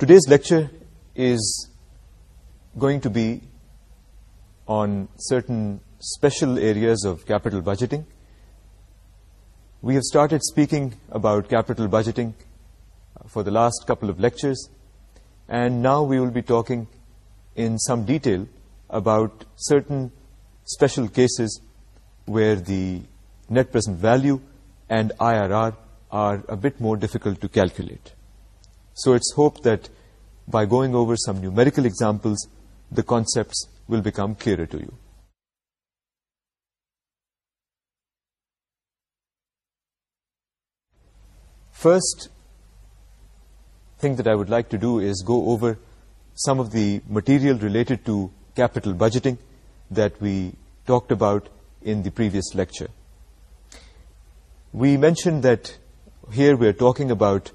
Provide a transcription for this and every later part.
Today's lecture is going to be on certain special areas of capital budgeting. We have started speaking about capital budgeting uh, for the last couple of lectures, and now we will be talking in some detail about certain special cases where the net present value and IRR are a bit more difficult to calculate. So it's hoped that by going over some numerical examples, the concepts will become clearer to you. First thing that I would like to do is go over some of the material related to capital budgeting that we talked about in the previous lecture. We mentioned that here we are talking about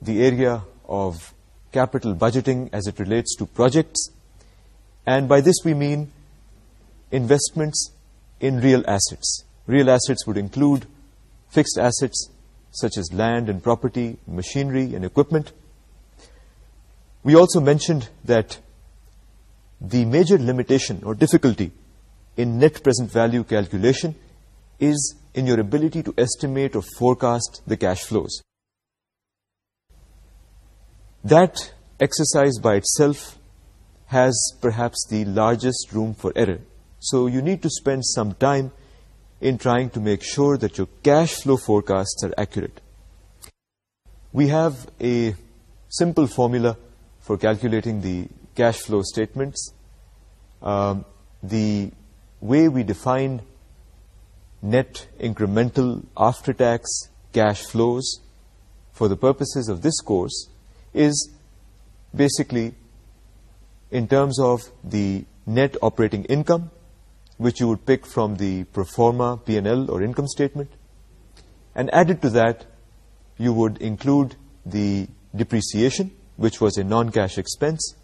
the area of capital budgeting as it relates to projects, and by this we mean investments in real assets. Real assets would include fixed assets such as land and property, machinery and equipment. We also mentioned that the major limitation or difficulty in net present value calculation is in your ability to estimate or forecast the cash flows. That exercise by itself has perhaps the largest room for error. So you need to spend some time in trying to make sure that your cash flow forecasts are accurate. We have a simple formula for calculating the cash flow statements. Um, the way we define net incremental after-tax cash flows for the purposes of this course is basically in terms of the net operating income, which you would pick from the pro forma P&L or income statement, and added to that you would include the depreciation, which was a non-cash expense.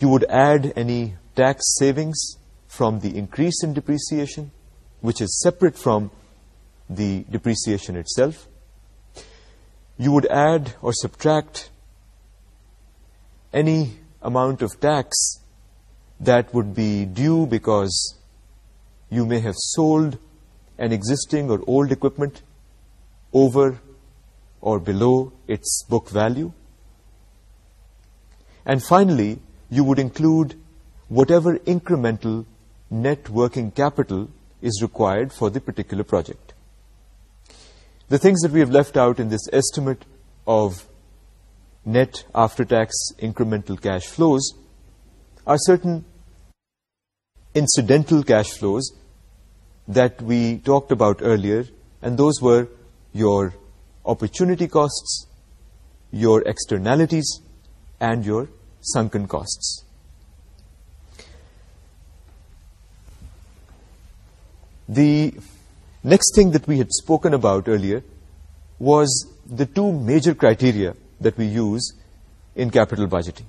You would add any tax savings from the increase in depreciation, which is separate from the depreciation itself you would add or subtract any amount of tax that would be due because you may have sold an existing or old equipment over or below its book value. And finally, you would include whatever incremental net working capital is required for the particular project. The things that we have left out in this estimate of net after-tax incremental cash flows are certain incidental cash flows that we talked about earlier, and those were your opportunity costs, your externalities, and your sunken costs. The Next thing that we had spoken about earlier was the two major criteria that we use in capital budgeting.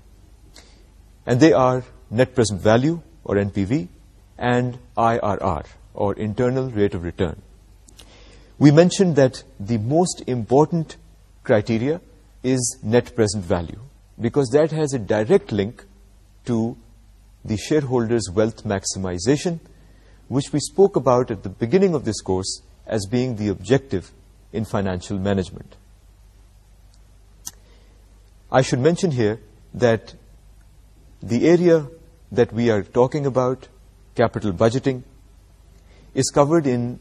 And they are net present value, or NPV, and IRR, or internal rate of return. We mentioned that the most important criteria is net present value, because that has a direct link to the shareholders' wealth maximization which we spoke about at the beginning of this course as being the objective in financial management. I should mention here that the area that we are talking about, capital budgeting, is covered in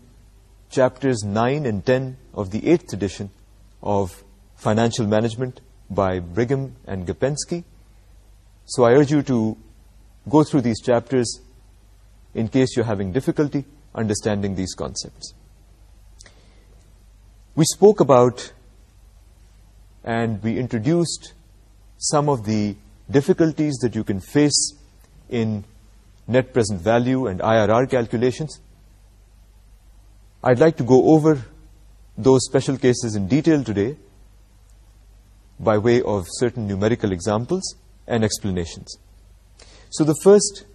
chapters 9 and 10 of the 8th edition of Financial Management by Brigham and Gopensky. So I urge you to go through these chapters in case you're having difficulty understanding these concepts. We spoke about and we introduced some of the difficulties that you can face in net present value and IRR calculations. I'd like to go over those special cases in detail today by way of certain numerical examples and explanations. So the first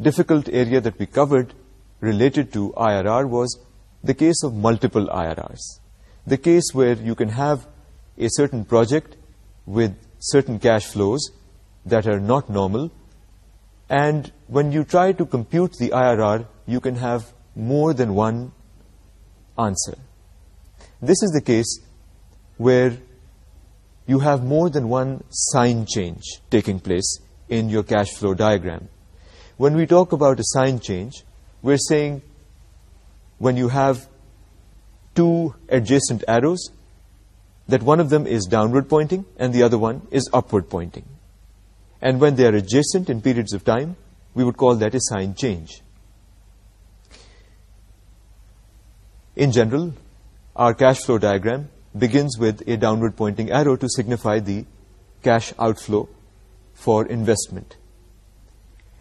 difficult area that we covered related to IRR was the case of multiple IRRs, the case where you can have a certain project with certain cash flows that are not normal, and when you try to compute the IRR, you can have more than one answer. This is the case where you have more than one sign change taking place in your cash flow diagram. When we talk about a sign change, we're saying when you have two adjacent arrows, that one of them is downward pointing and the other one is upward pointing. And when they are adjacent in periods of time, we would call that a sign change. In general, our cash flow diagram begins with a downward pointing arrow to signify the cash outflow for investment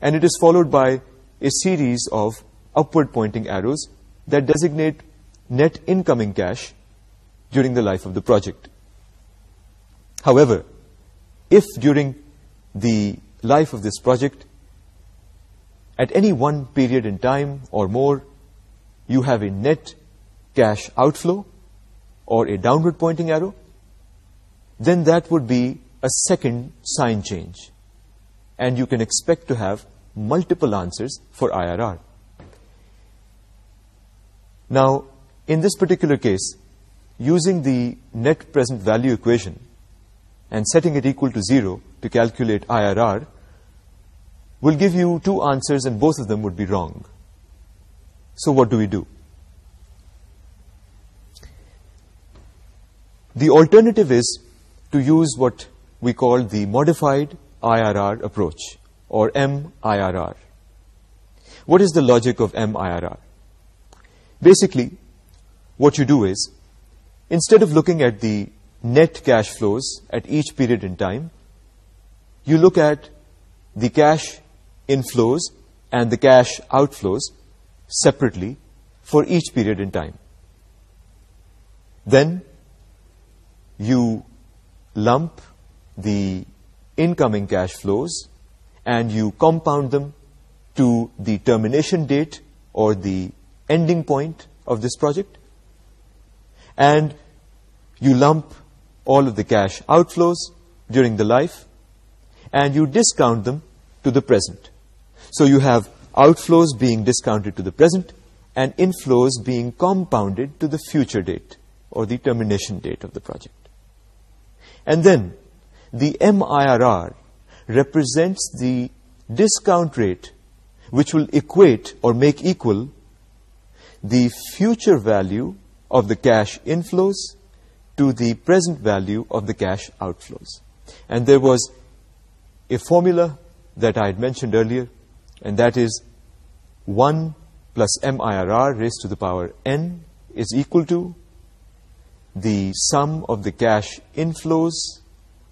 and it is followed by a series of upward-pointing arrows that designate net incoming cash during the life of the project. However, if during the life of this project, at any one period in time or more, you have a net cash outflow or a downward pointing arrow, then that would be a second sign change, and you can expect to have multiple answers for IRR. Now, in this particular case, using the net present value equation and setting it equal to 0 to calculate IRR will give you two answers, and both of them would be wrong. So what do we do? The alternative is to use what we call the modified IRR approach or MIRR. What is the logic of MIRR? Basically, what you do is, instead of looking at the net cash flows at each period in time, you look at the cash inflows and the cash outflows separately for each period in time. Then you lump the incoming cash flows and you compound them to the termination date or the ending point of this project, and you lump all of the cash outflows during the life and you discount them to the present. So you have outflows being discounted to the present and inflows being compounded to the future date or the termination date of the project. And then the MIRR represents the discount rate, which will equate or make equal the future value of the cash inflows to the present value of the cash outflows. And there was a formula that I had mentioned earlier, and that is 1 plus MIRR raised to the power n is equal to the sum of the cash inflows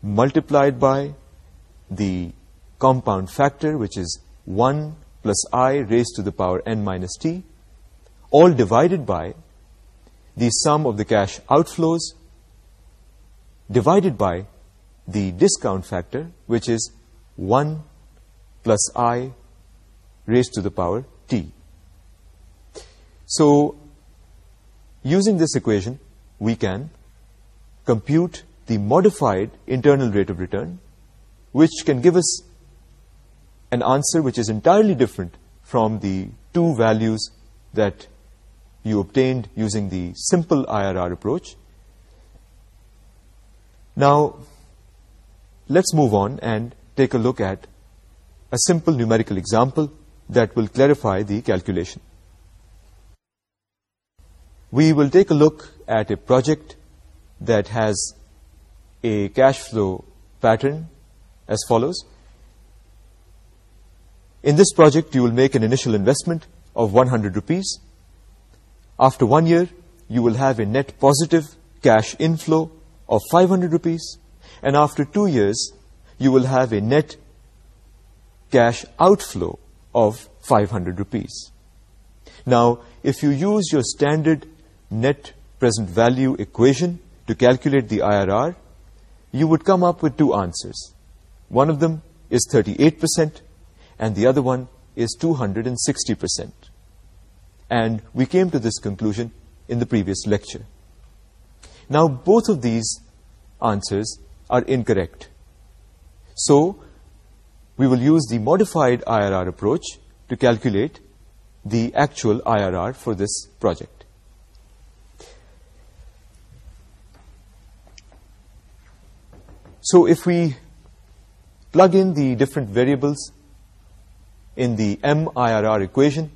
multiplied by the compound factor, which is 1 plus I raised to the power n minus t, all divided by the sum of the cash outflows divided by the discount factor, which is 1 plus I raised to the power t. So, using this equation, we can compute the modified internal rate of return, which can give us an answer which is entirely different from the two values that you obtained using the simple IRR approach. Now, let's move on and take a look at a simple numerical example that will clarify the calculation. We will take a look at a project that has a cash flow pattern as follows. In this project, you will make an initial investment of 100 rupees. After 1 year, you will have a net positive cash inflow of 500 rupees. And after 2 years, you will have a net cash outflow of 500 rupees. Now, if you use your standard net present value equation to calculate the IRR, you would come up with two answers. One of them is 38%, and the other one is 260%. And we came to this conclusion in the previous lecture. Now, both of these answers are incorrect. So, we will use the modified IRR approach to calculate the actual IRR for this project. So, if we Plug in the different variables in the MIRR equation,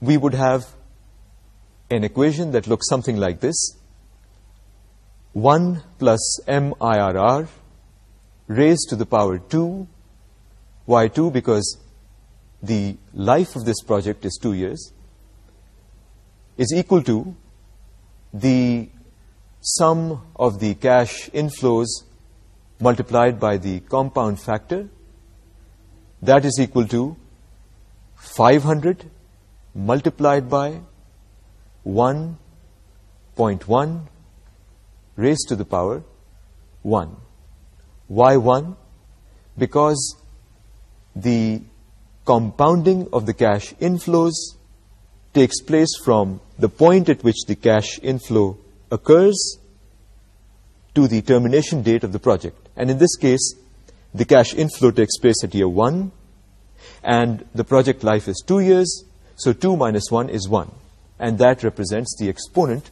we would have an equation that looks something like this. 1 plus MIRR raised to the power 2, Y2, because the life of this project is 2 years, is equal to the sum of the cash inflows multiplied by the compound factor. That is equal to 500 multiplied by 1.1 raised to the power 1. Why 1? Because the compounding of the cash inflows takes place from the point at which the cash inflow occurs to the termination date of the project. And in this case, the cash inflow takes place at year 1, and the project life is 2 years, so 2 minus 1 is 1. And that represents the exponent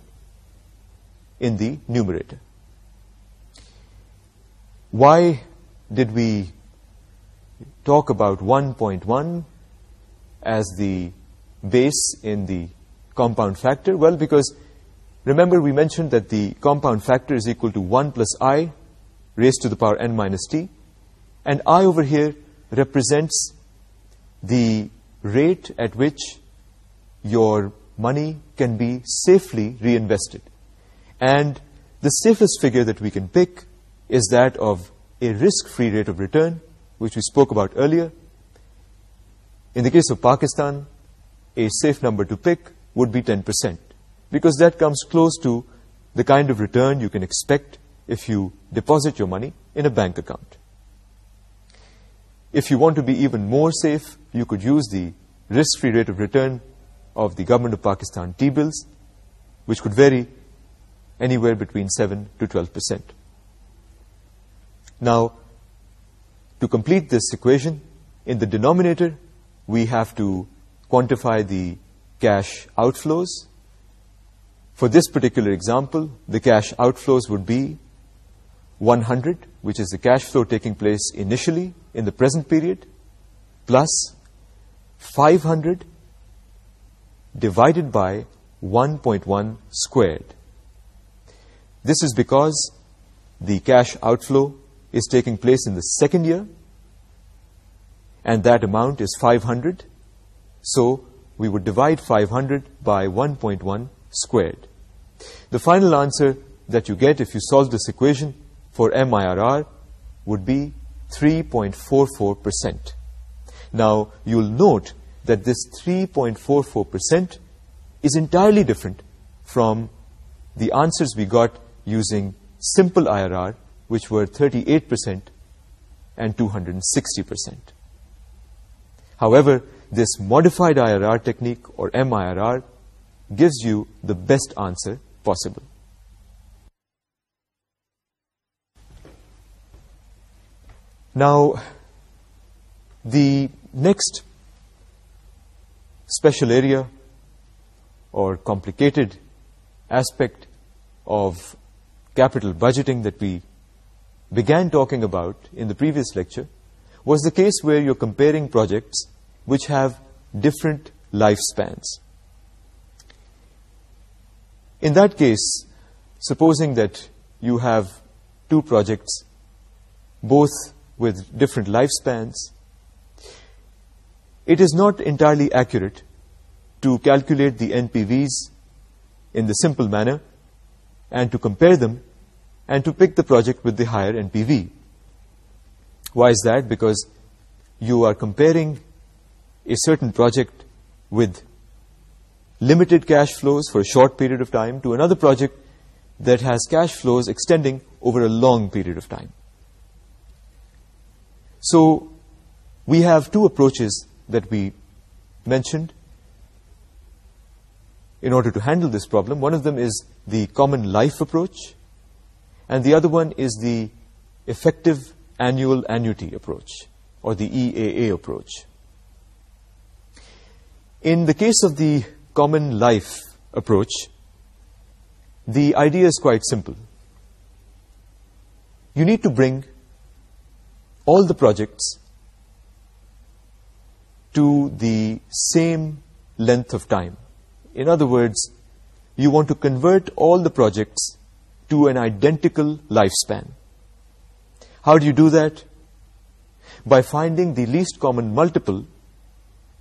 in the numerator. Why did we talk about 1.1 as the base in the compound factor? Well, because remember we mentioned that the compound factor is equal to 1 plus I raised to the power n minus t. And I over here represents the rate at which your money can be safely reinvested. And the safest figure that we can pick is that of a risk-free rate of return, which we spoke about earlier. In the case of Pakistan, a safe number to pick would be 10%, because that comes close to the kind of return you can expect if you deposit your money in a bank account. If you want to be even more safe, you could use the risk-free rate of return of the government of Pakistan T-bills, which could vary anywhere between 7 to 12%. Now, to complete this equation, in the denominator, we have to quantify the cash outflows. For this particular example, the cash outflows would be 100, which is the cash flow taking place initially in the present period, plus 500 divided by 1.1 squared. This is because the cash outflow is taking place in the second year, and that amount is 500. So we would divide 500 by 1.1 squared. The final answer that you get if you solve this equation for MIRR would be 3.44%. Now, you'll note that this 3.44% is entirely different from the answers we got using simple IRR, which were 38% and 260%. However, this modified IRR technique, or MIRR, gives you the best answer possible. Now, the next special area or complicated aspect of capital budgeting that we began talking about in the previous lecture was the case where you're comparing projects which have different lifespans. In that case, supposing that you have two projects, both with different lifespans. It is not entirely accurate to calculate the NPVs in the simple manner and to compare them and to pick the project with the higher NPV. Why is that? Because you are comparing a certain project with limited cash flows for a short period of time to another project that has cash flows extending over a long period of time. So we have two approaches that we mentioned in order to handle this problem. One of them is the common life approach, and the other one is the effective annual annuity approach, or the EAA approach. In the case of the common life approach, the idea is quite simple. You need to bring all the projects to the same length of time. In other words, you want to convert all the projects to an identical lifespan. How do you do that? By finding the least common multiple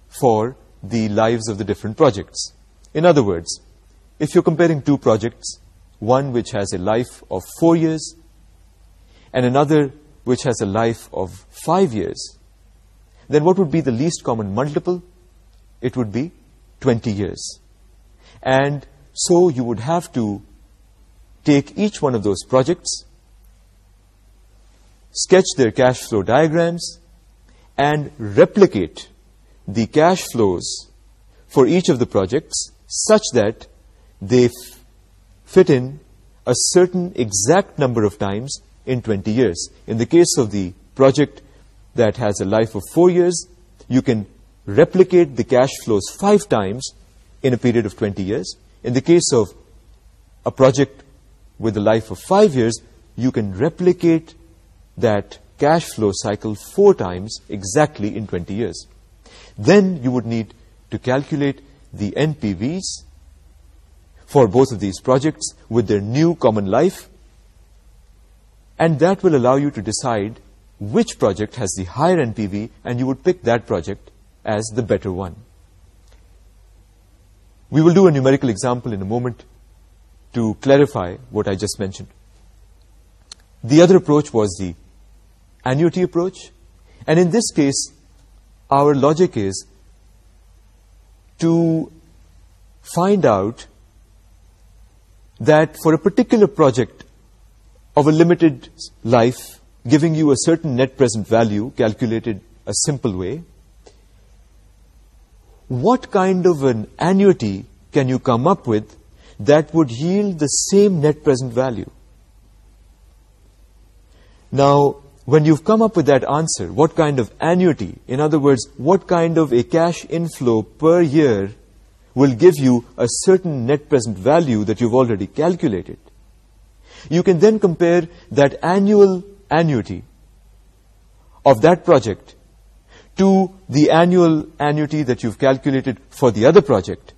for the lives of the different projects. In other words, if you're comparing two projects, one which has a life of 4 years and another which has a life of 5 years, then what would be the least common multiple? It would be 20 years. And so you would have to take each one of those projects, sketch their cash flow diagrams, and replicate the cash flows for each of the projects such that they fit in a certain exact number of times in 20 years. In the case of the project that has a life of 4 years, you can replicate the cash flows 5 times in a period of 20 years. In the case of a project with a life of 5 years, you can replicate that cash flow cycle 4 times exactly in 20 years. Then you would need to calculate the NPVs for both of these projects with their new common life and that will allow you to decide which project has the higher NPV, and you would pick that project as the better one. We will do a numerical example in a moment to clarify what I just mentioned. The other approach was the annuity approach. And in this case, our logic is to find out that for a particular project, of a limited life, giving you a certain net present value calculated a simple way, what kind of an annuity can you come up with that would yield the same net present value? Now, when you've come up with that answer, what kind of annuity, in other words, what kind of a cash inflow per year will give you a certain net present value that you've already calculated? You can then compare that annual annuity of that project to the annual annuity that you've calculated for the other project.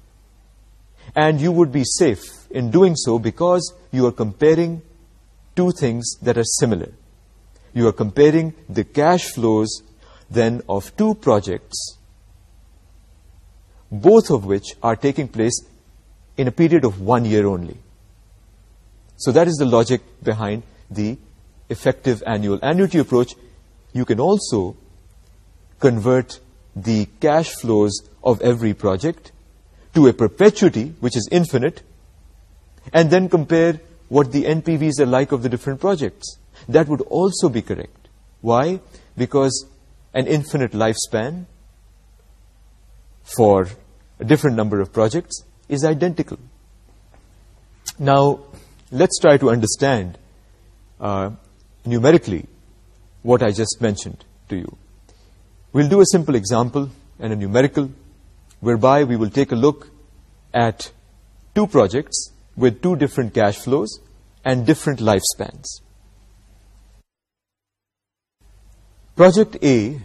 And you would be safe in doing so because you are comparing two things that are similar. You are comparing the cash flows then of two projects, both of which are taking place in a period of 1 year only. So that is the logic behind the effective annual annuity approach. You can also convert the cash flows of every project to a perpetuity, which is infinite, and then compare what the NPVs are like of the different projects. That would also be correct. Why? Because an infinite lifespan for a different number of projects is identical. Now, Let's try to understand uh, numerically what I just mentioned to you. We'll do a simple example and a numerical, whereby we will take a look at two projects with two different cash flows and different lifespans. Project A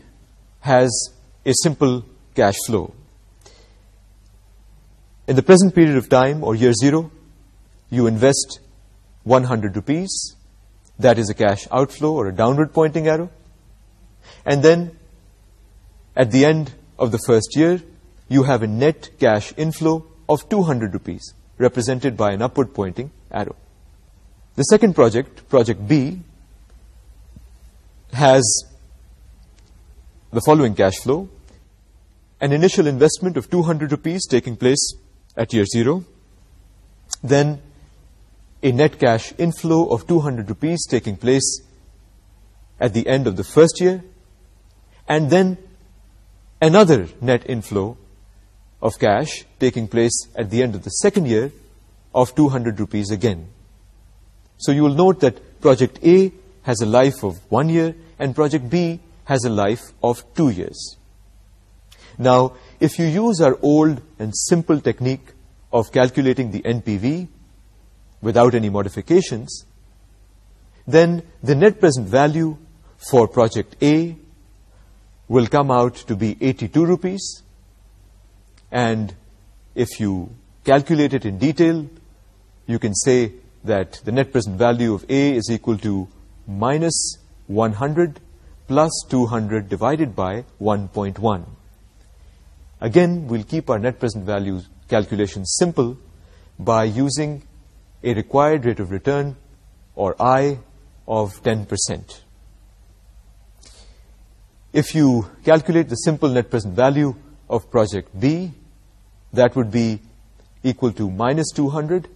has a simple cash flow. In the present period of time, or year zero, you invest 100 rupees. That is a cash outflow or a downward pointing arrow. And then at the end of the first year, you have a net cash inflow of 200 rupees, represented by an upward pointing arrow. The second project, Project B, has the following cash flow: an initial investment of 200 rupees taking place at year 0, then a net cash inflow of 200 rupees taking place at the end of the first year, and then another net inflow of cash taking place at the end of the second year of 200 rupees again. So you will note that project A has a life of 1 year and project B has a life of 2 years. Now, if you use our old and simple technique of calculating the NPV, without any modifications, then the net present value for project A will come out to be 82 rupees. And if you calculate it in detail, you can say that the net present value of A is equal to minus 100 plus 200 divided by 1.1. Again, we'll keep our net present value calculations simple by using a required rate of return, or I, of 10%. If you calculate the simple net present value of project B, that would be equal to minus 200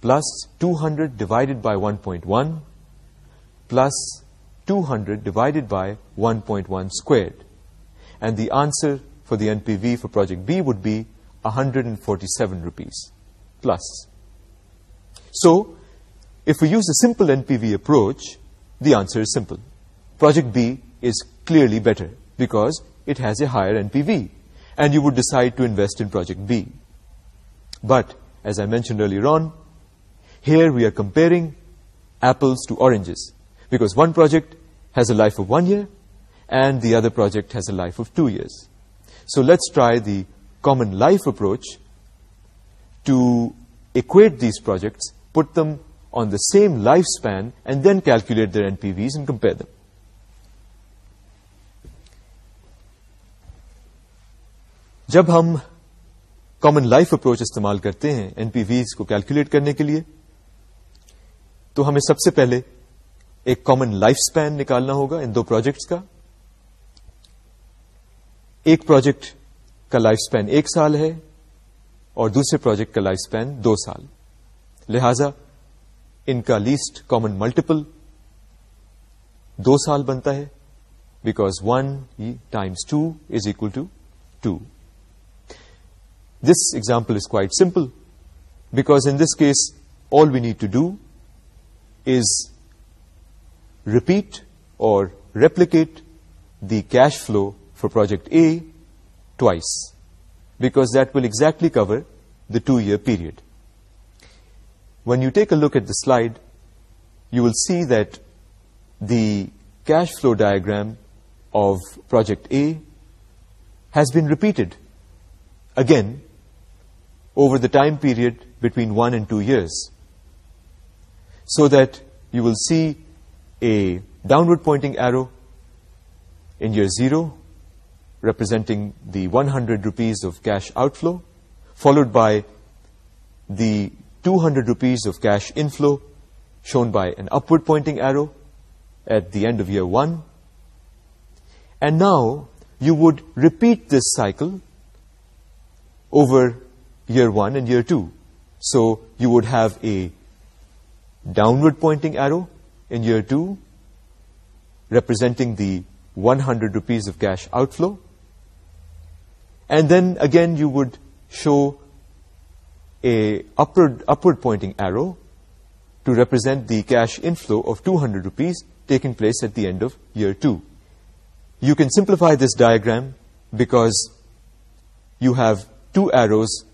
plus 200 divided by 1.1 plus 200 divided by 1.1 squared. And the answer for the NPV for project B would be 147 rupees plus. So, if we use the simple NPV approach, the answer is simple. Project B is clearly better because it has a higher NPV, and you would decide to invest in Project B. But, as I mentioned earlier on, here we are comparing apples to oranges, because one project has a life of 1 year, and the other project has a life of 2 years. So let's try the common life approach to equate these projects put on the same life span and then calculate their NPVs P Vs them. جب ہم common life approach استعمال کرتے ہیں N P ویز کو calculate کرنے کے لیے تو ہمیں سب سے پہلے ایک کامن لائف اسپین نکالنا ہوگا ان دو پروجیکٹس کا ایک پروجیکٹ کا لائف اسپین ایک سال ہے اور دوسرے پروجیکٹ کا لائف اسپین دو سال لہذا ان کا لیسٹ کامن ملٹیپل دو سال بنتا ہے because one times two is equal to two this example is quite simple because in this case all we need to do is repeat or replicate the cash flow for project A twice because that will exactly cover the 2-year period. When you take a look at the slide, you will see that the cash flow diagram of Project A has been repeated again over the time period between 1 and 2 years, so that you will see a downward pointing arrow in year 0 representing the 100 rupees of cash outflow, followed by the 200 rupees of cash inflow, shown by an upward pointing arrow at the end of year 1. And now you would repeat this cycle over year 1 and year 2. So you would have a downward pointing arrow in year 2 representing the 100 rupees of cash outflow, and then again you would show a upward pointing arrow to represent the cash inflow of 200 rupees taking place at the end of year 2. You can simplify this diagram because you have two arrows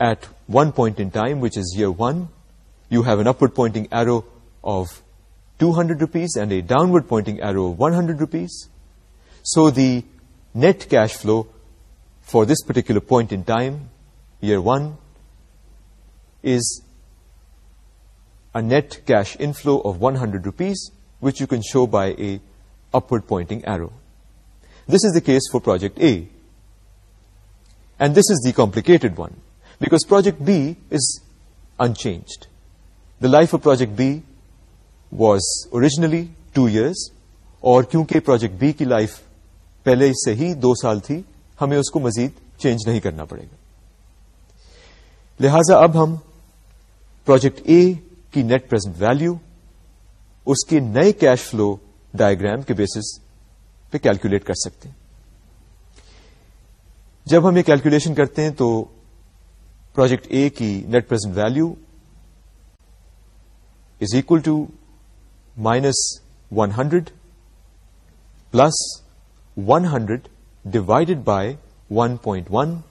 at one point in time, which is year 1. You have an upward pointing arrow of 200 rupees and a downward pointing arrow of 100 rupees. So the net cash flow for this particular point in time year one is a net cash inflow of one hundred rupees which you can show by a pointing arrow. Arrow this is case case for project A and this is the one, one project project B is The life the life of project B was originally two years اور کیونکہ project be کی life پہلے سے ہی دو سال تھی ہمیں اس کو مزید چینج نہیں کرنا پڑے گا لہذا اب ہم پروجیکٹ اے کی نیٹ پرزنٹ ویلو اس کے نئے کیش فلو ڈائگرام کے بیسس پہ کیلکولیٹ کر سکتے ہیں جب ہم یہ کیلکولیشن کرتے ہیں تو پروجیکٹ اے کی net present value is equal to minus one hundred plus one hundred divided by 1.1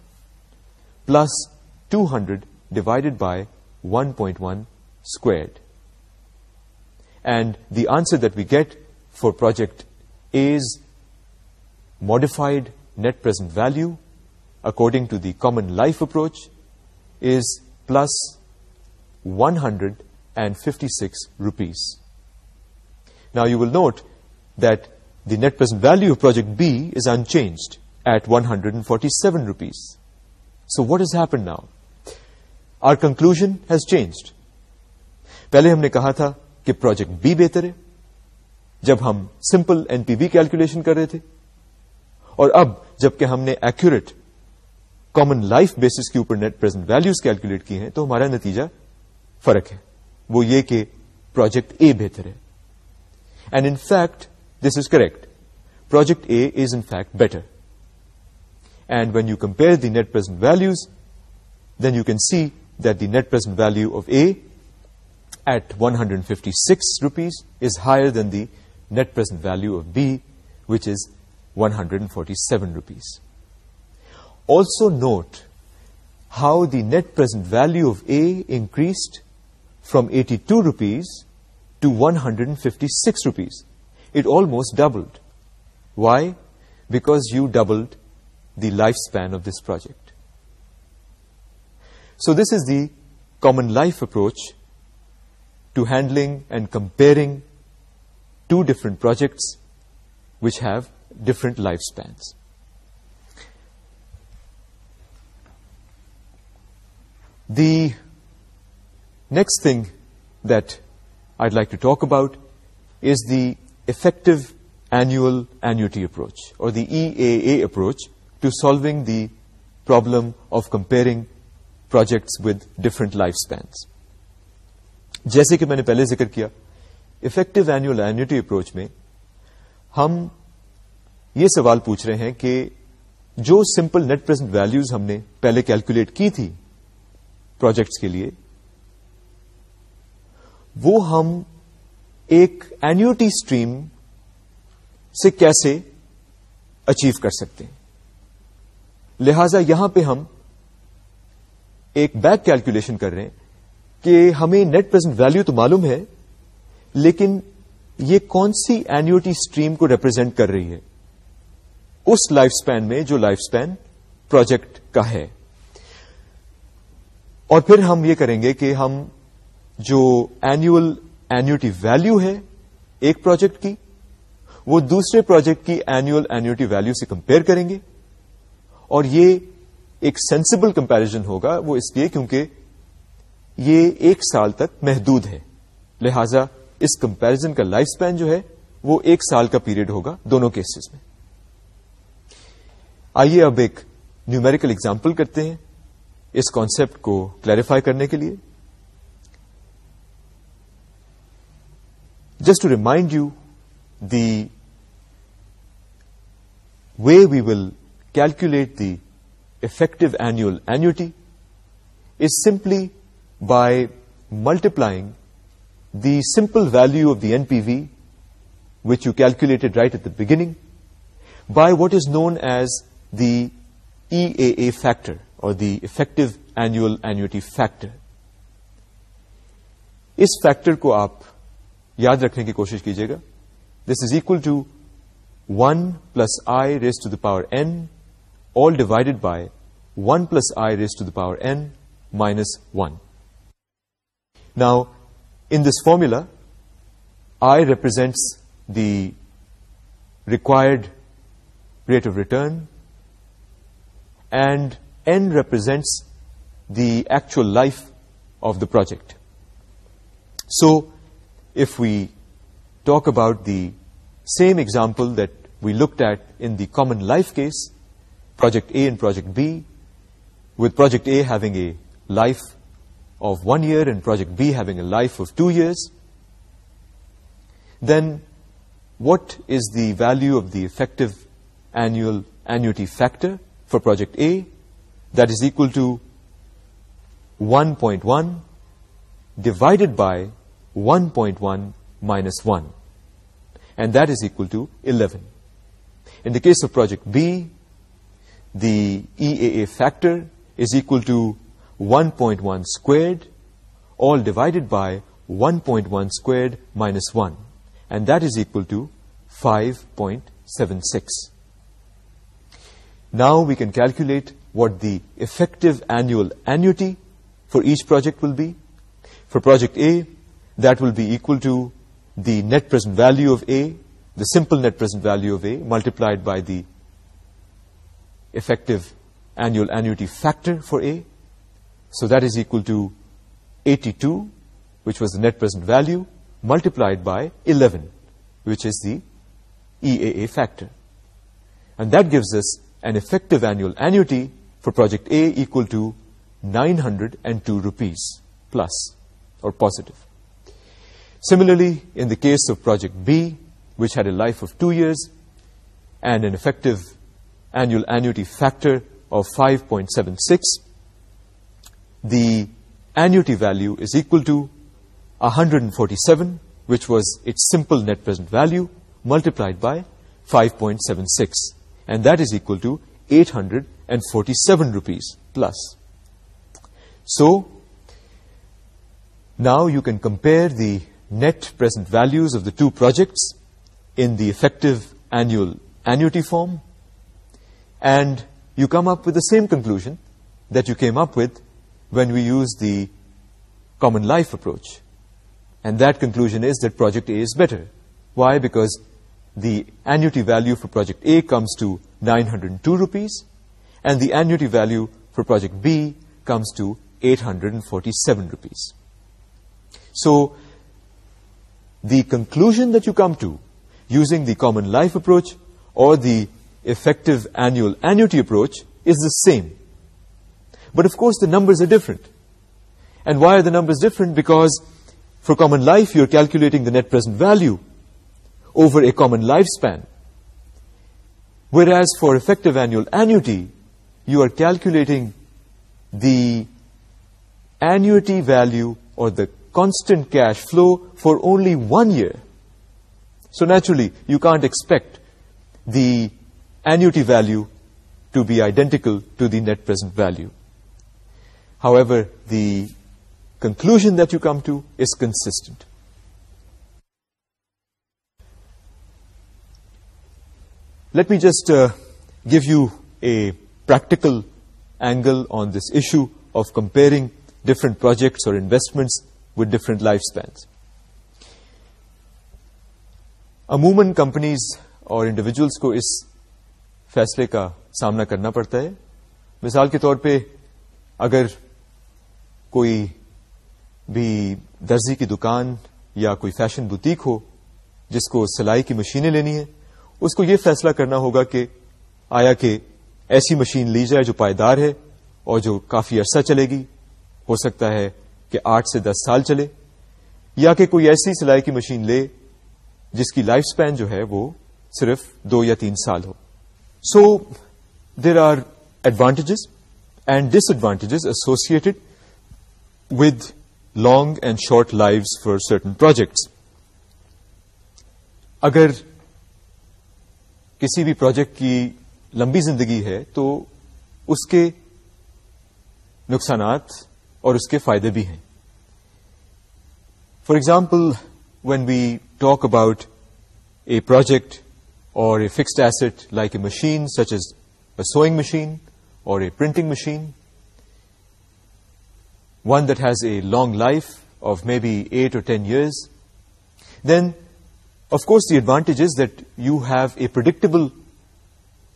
plus 200 divided by 1.1 squared. And the answer that we get for project A's modified net present value according to the common life approach is plus 156 rupees. Now you will note that net present value of project B B is unchanged at one hundred and forty seven rupees so Our has happen now our conclusion has changed پہلے ہم نے کہا تھا کہ project be بہتر ہے جب ہم simple N P B calculation کر رہے تھے اور اب جبکہ ہم نے ایکوریٹ کامن لائف بیسس کے اوپر نیٹ پرزنٹ ویلوز کیلکولیٹ کی ہیں تو ہمارا نتیجہ فرق ہے وہ یہ کہ پروجیکٹ اے بہتر ہے and in fact This is correct. Project A is in fact better. And when you compare the net present values, then you can see that the net present value of A at 156 rupees is higher than the net present value of B, which is 147 rupees. Also note how the net present value of A increased from 82 rupees to 156 rupees it almost doubled. Why? Because you doubled the lifespan of this project. So this is the common life approach to handling and comparing two different projects which have different lifespans. The next thing that I'd like to talk about is the effective annual annuity approach or the E A up approach to solve the problem of comparing projects with different life spans جیسے کہ میں نے پہلے ذکر کیا effective annuity approach میں ہم یہ سوال پوچھ رہے ہیں کہ جو سمپل نیٹ پرزنٹ ویلوز ہم نے پہلے کیلکولیٹ کی تھی پروجیکٹس کے لیے وہ ہم ایک اینیوٹی اسٹریم سے کیسے اچیو کر سکتے ہیں لہذا یہاں پہ ہم ایک بیک کیلکولیشن کر رہے ہیں کہ ہمیں نیٹ پرزنٹ ویلو تو معلوم ہے لیکن یہ کون سی اینیوٹی اسٹریم کو ریپرزینٹ کر رہی ہے اس لائف اسپین میں جو لائف اسپین پروجیکٹ کا ہے اور پھر ہم یہ کریں گے کہ ہم جو اینوئل اینوٹی ویلو ہے ایک پروجیکٹ کی وہ دوسرے پروجیکٹ کی اینوئل اینوٹی ویلو سے کمپیئر کریں گے اور یہ ایک سینسیبل کمپیرزن ہوگا وہ اس لیے کیونکہ یہ ایک سال تک محدود ہے لہذا اس کمپیرزن کا لائف اسپین جو ہے وہ ایک سال کا پیریڈ ہوگا دونوں کیسز میں آئیے اب ایک نیومیریکل اگزامپل کرتے ہیں اس کانسیپٹ کو کلیریفائی کرنے کے لیے just remind you the way we will calculate the effective annuity is simply by multiplying the simple value of the E P V which you calculated right at the beginning by what is known as the E factor or the effective annuity factor us factor کو آپ یاد رکھنے کی کوشش کیجیے گا this is equal to one plus I raise to the power N all divided by one plus I raise to the power N minus one now in this formula I represents the required rate of return and N represents the actual life of the project so if we talk about the same example that we looked at in the common life case, Project A and Project B, with Project A having a life of 1 year and Project B having a life of 2 years, then what is the value of the effective annual annuity factor for Project A? That is equal to 1.1 divided by 1.1 minus 1. And that is equal to 11. In the case of project B, the EAA factor is equal to 1.1 squared, all divided by 1.1 squared minus 1. And that is equal to 5.76. Now we can calculate what the effective annual annuity for each project will be. For project A, that will be equal to the net present value of A, the simple net present value of A, multiplied by the effective annual annuity factor for A. So that is equal to 82, which was the net present value, multiplied by 11, which is the EAA factor. And that gives us an effective annual annuity for project A equal to 902 rupees plus or positive. Similarly, in the case of Project B, which had a life of 2 years and an effective annual annuity factor of 5.76, the annuity value is equal to 147, which was its simple net present value, multiplied by 5.76, and that is equal to 847 rupees plus. So, now you can compare the net present values of the two projects in the effective annual annuity form, and you come up with the same conclusion that you came up with when we used the common life approach. And that conclusion is that project A is better. Why? Because the annuity value for project A comes to 902 rupees, and the annuity value for project B comes to 847 rupees. So the conclusion that you come to using the common life approach or the effective annual annuity approach is the same. But of course the numbers are different. And why are the numbers different? Because for common life you're calculating the net present value over a common lifespan. Whereas for effective annual annuity, you are calculating the annuity value or the constant cash flow for only 1 year. So naturally, you can't expect the annuity value to be identical to the net present value. However, the conclusion that you come to is consistent. Let me just uh, give you a practical angle on this issue of comparing different projects or investments with different life spans عموماً companies اور individuals کو اس فیصلے کا سامنا کرنا پڑتا ہے مثال کے طور پہ اگر کوئی بھی درزی کی دکان یا کوئی فیشن بوتیک ہو جس کو سلائی کی مشینیں لینی ہیں اس کو یہ فیصلہ کرنا ہوگا کہ آیا کہ ایسی مشین لی جائے جو پائیدار ہے اور جو کافی عرصہ چلے گی ہو سکتا ہے کہ آٹھ سے دس سال چلے یا کہ کوئی ایسی سلائی کی مشین لے جس کی لائف اسپین جو ہے وہ صرف دو یا تین سال ہو so there are advantages and disadvantages associated with long and short life for certain projects اگر کسی بھی پروجیکٹ کی لمبی زندگی ہے تو اس کے نقصانات اور اس کے فائدے بھی ہیں for example when we talk about a project or a fixed asset like a machine such as a sewing machine or a printing machine one that has a long life of maybe eight or ten years then of course the advantage is that you have a predictable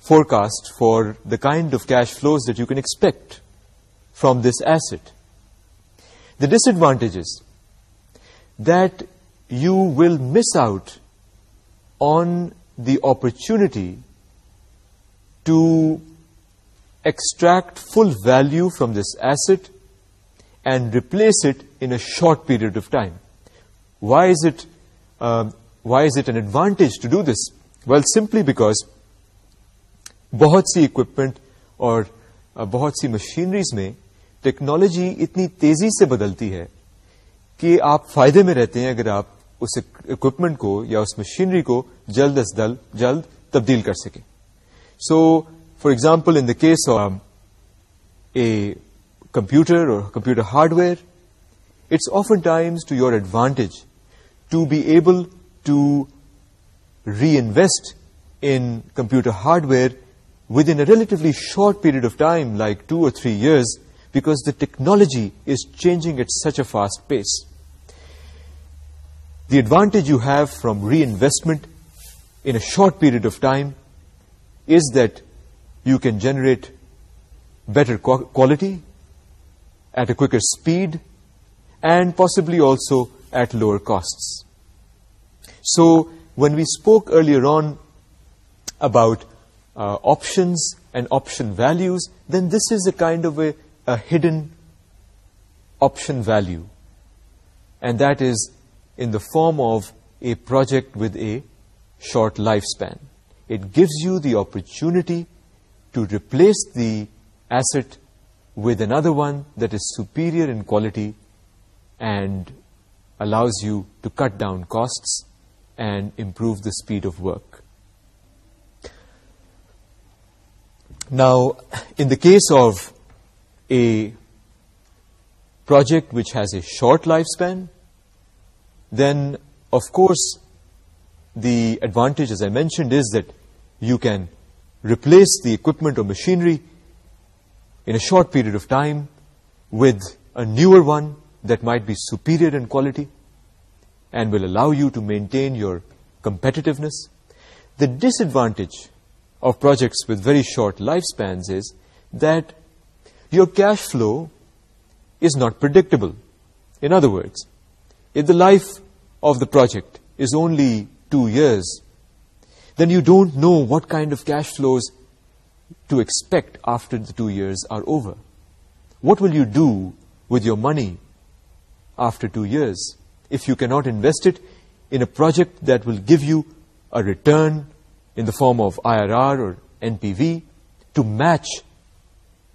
forecast for the kind of cash flows that you can expect from this asset disadvantages miss out miss out on the opportunity full full value from this and and it it a short short period of time why is it why is it an advantage to do this well simply because بہت سی equipment اور بہت سی machineries میں technology اتنی تیزی سے بدلتی ہے کہ آپ فائدے میں رہتے ہیں اگر آپ اس اکوپمنٹ کو یا اس مشینری کو جلد از جلد جلد تبدیل کر سکیں so for example in the case of a computer or computer hardware it's often times to your advantage to be able to reinvest in computer hardware within relatively short period of time like two or three years because the technology is changing at such a fast pace. The advantage you have from reinvestment in a short period of time is that you can generate better quality at a quicker speed and possibly also at lower costs. So when we spoke earlier on about uh, options and option values, then this is a kind of a a hidden option value, and that is in the form of a project with a short lifespan. It gives you the opportunity to replace the asset with another one that is superior in quality and allows you to cut down costs and improve the speed of work. Now, in the case of a project which has a short lifespan, then of course the advantage, as I mentioned, is that you can replace the equipment or machinery in a short period of time with a newer one that might be superior in quality and will allow you to maintain your competitiveness. The disadvantage of projects with very short lifespans is that your cash flow is not predictable. In other words, if the life of the project is only 2 years, then you don't know what kind of cash flows to expect after the 2 years are over. What will you do with your money after 2 years if you cannot invest it in a project that will give you a return in the form of IRR or NPV to match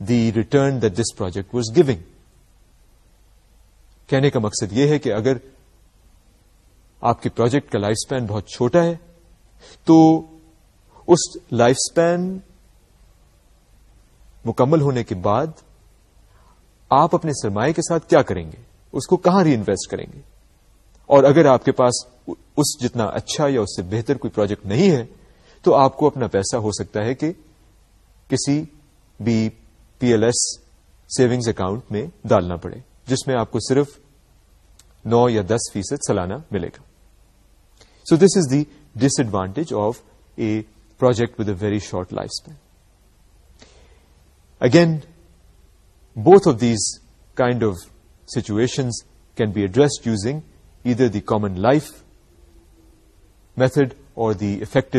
the this project was giving کہنے کا مقصد یہ ہے کہ اگر آپ کے project کا لائف اسپین بہت چھوٹا ہے تو اس لائف اسپین مکمل ہونے کے بعد آپ اپنے سرمایہ کے ساتھ کیا کریں گے اس کو کہاں ری انویسٹ کریں گے اور اگر آپ کے پاس اس جتنا اچھا یا اس سے بہتر کوئی پروجیکٹ نہیں ہے تو آپ کو اپنا پیسہ ہو سکتا ہے کہ کسی بھی P L S savings account میں ڈالنا پڑے جس میں آپ کو صرف نو یا دس فیصد سلانا ملے گا so this is the disadvantage of a project with a very short life span again both of these kind of situations can be address using either the common life method or the effective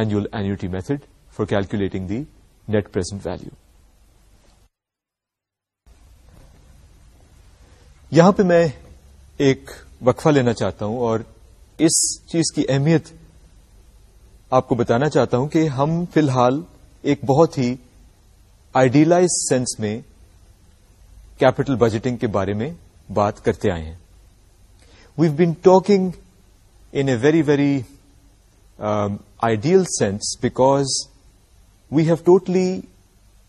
equal annuity method for calculating the net present value یہاں پہ میں ایک وقفہ لینا چاہتا ہوں اور اس چیز کی اہمیت آپ کو بتانا چاہتا ہوں کہ ہم فی الحال ایک بہت ہی آئیڈیلائز سینس میں کیپٹل بجٹنگ کے بارے میں بات کرتے آئے ہیں we've been talking in a very very ideal sense because we have totally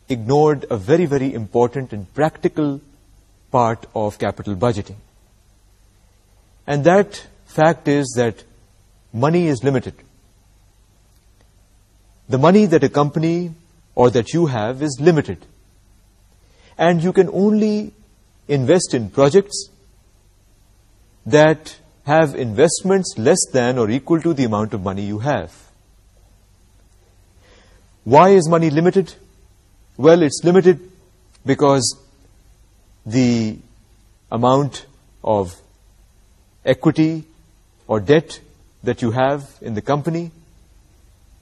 ignored a very very important and practical part of capital budgeting. And that fact is that money is limited. The money that a company or that you have is limited. And you can only invest in projects that have investments less than or equal to the amount of money you have. Why is money limited? Well, it's limited because the amount of equity or debt that you have in the company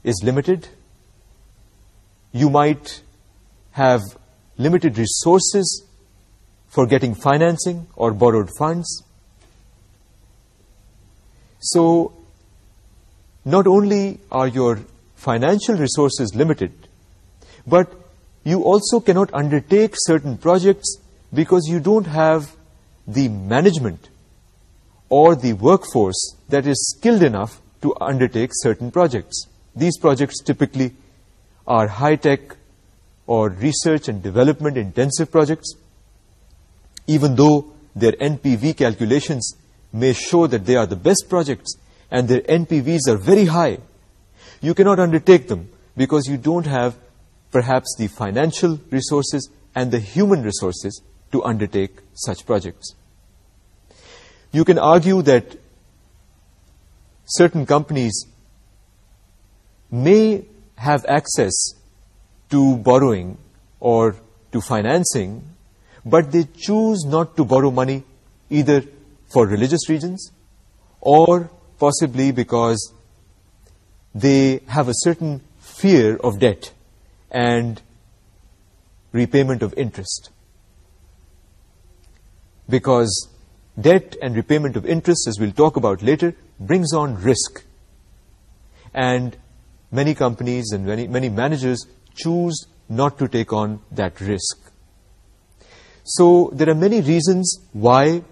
is limited. You might have limited resources for getting financing or borrowed funds. So, not only are your financial resources limited, but you also cannot undertake certain projects because you don't have the management or the workforce that is skilled enough to undertake certain projects. These projects typically are high-tech or research and development intensive projects, even though their NPV calculations may show that they are the best projects and their NPVs are very high. You cannot undertake them because you don't have perhaps the financial resources and the human resources to undertake such projects. You can argue that certain companies may have access to borrowing or to financing, but they choose not to borrow money either for religious reasons or possibly because they have a certain fear of debt and repayment of interest because debt and repayment of interest, as we'll talk about later, brings on risk. And many companies and many managers choose not to take on that risk. So there are many reasons why,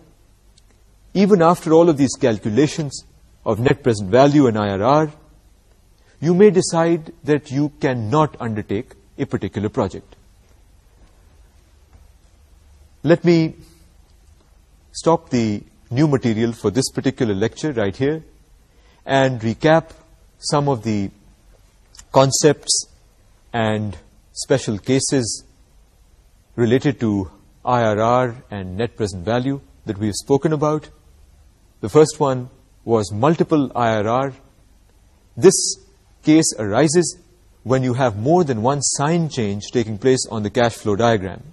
even after all of these calculations of net present value and IRR, you may decide that you cannot undertake a particular project. Let me stop the new material for this particular lecture right here and recap some of the concepts and special cases related to IRR and net present value that we have spoken about. The first one was multiple IRR. This case arises when you have more than one sign change taking place on the cash flow diagram.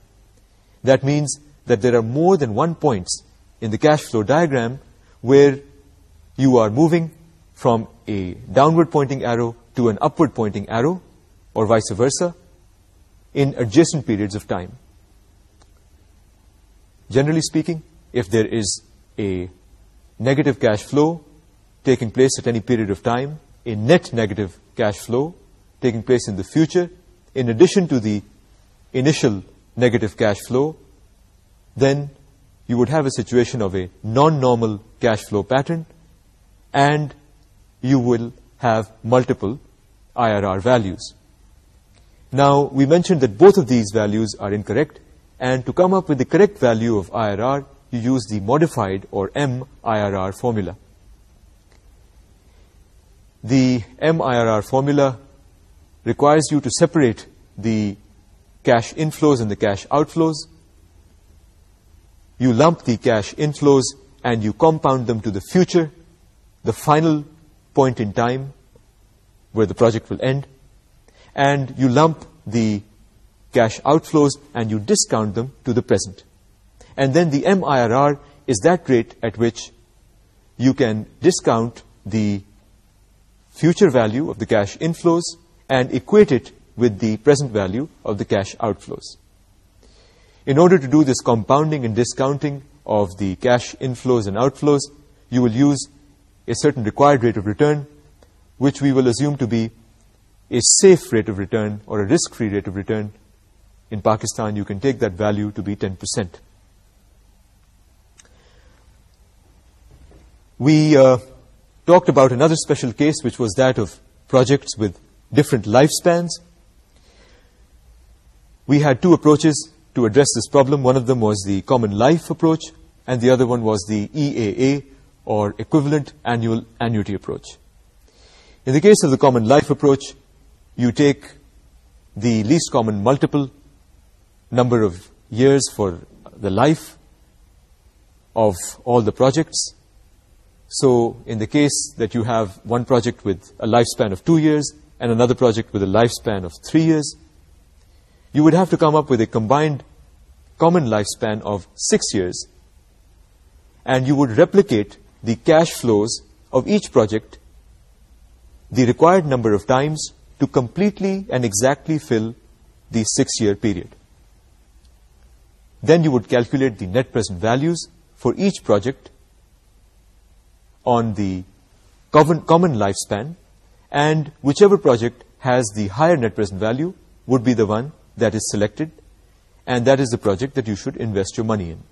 That means that there are more than one points in the cash flow diagram where you are moving from a downward pointing arrow to an upward pointing arrow, or vice versa, in adjacent periods of time. Generally speaking, if there is a negative cash flow taking place at any period of time, a net negative cash flow taking place in the future, in addition to the initial negative cash flow, then you would have a situation of a non-normal cash flow pattern, and you will have multiple IRR values. Now, we mentioned that both of these values are incorrect, and to come up with the correct value of IRR, you use the modified or MIRR formula. The MIRR formula requires you to separate the cash inflows and the cash outflows, you lump the cash inflows and you compound them to the future, the final point in time where the project will end, and you lump the cash outflows and you discount them to the present. And then the MIRR is that rate at which you can discount the future value of the cash inflows and equate it with the present value of the cash outflows. In order to do this compounding and discounting of the cash inflows and outflows, you will use a certain required rate of return, which we will assume to be a safe rate of return or a risk-free rate of return. In Pakistan, you can take that value to be 10%. We uh, talked about another special case, which was that of projects with different lifespans. We had two approaches to address this problem. One of them was the common life approach, and the other one was the EAA, or equivalent annual annuity approach. In the case of the common life approach, you take the least common multiple number of years for the life of all the projects. So in the case that you have one project with a lifespan of 2 years and another project with a lifespan of 3 years, you would have to come up with a combined common lifespan of 6 years, and you would replicate the cash flows of each project the required number of times to completely and exactly fill the 6-year period. Then you would calculate the net present values for each project on the common lifespan, and whichever project has the higher net present value would be the one that is selected, and that is the project that you should invest your money in.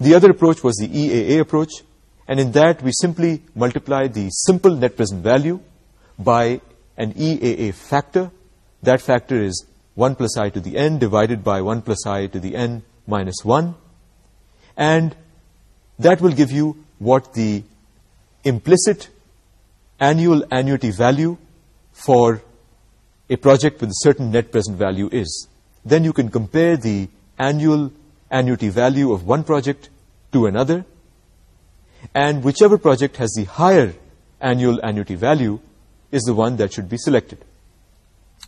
The other approach was the EAA approach, and in that we simply multiply the simple net present value by an EAA factor. That factor is 1 plus I to the n divided by 1 plus I to the n minus 1, and that will give you what the implicit annual annuity value for a project with a certain net present value is. Then you can compare the annual annuity value of one project to another, and whichever project has the higher annual annuity value is the one that should be selected.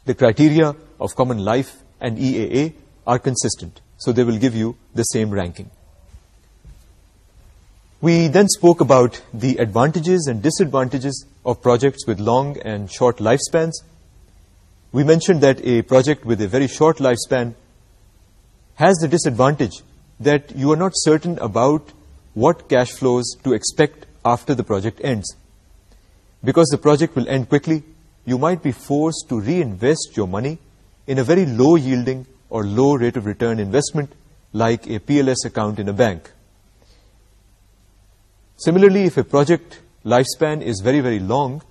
The criteria of Common Life and EAA are consistent, so they will give you the same ranking. We then spoke about the advantages and disadvantages of projects with long and short lifespans we mentioned that a project with a very short lifespan has the disadvantage that you are not certain about what cash flows to expect after the project ends. Because the project will end quickly, you might be forced to reinvest your money in a very low yielding or low rate of return investment like a PLS account in a bank. Similarly, if a project lifespan is very, very long,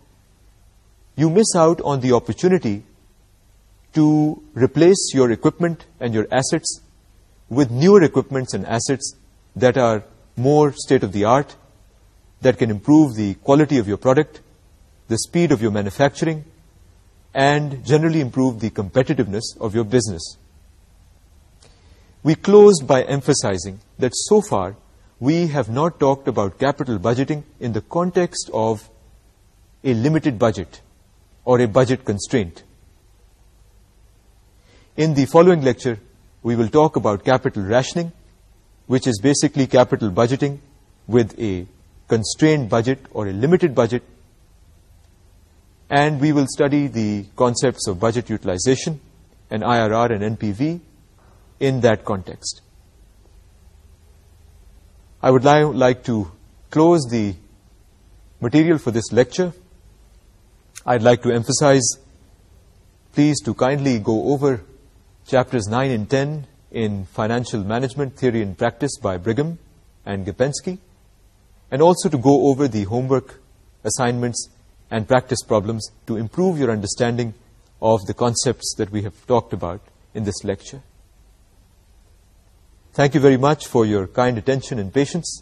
you miss out on the opportunity to replace your equipment and your assets with newer equipments and assets that are more state-of-the-art, that can improve the quality of your product, the speed of your manufacturing, and generally improve the competitiveness of your business. We closed by emphasizing that so far we have not talked about capital budgeting in the context of a limited budget or a budget constraint. In the following lecture, we will talk about capital rationing, which is basically capital budgeting with a constrained budget or a limited budget. And we will study the concepts of budget utilization and IRR and NPV in that context. I would like to close the material for this lecture. I'd like to emphasize, please to kindly go over Chapters 9 and 10 in Financial Management Theory and Practice by Brigham and Gepensky, and also to go over the homework assignments and practice problems to improve your understanding of the concepts that we have talked about in this lecture. Thank you very much for your kind attention and patience.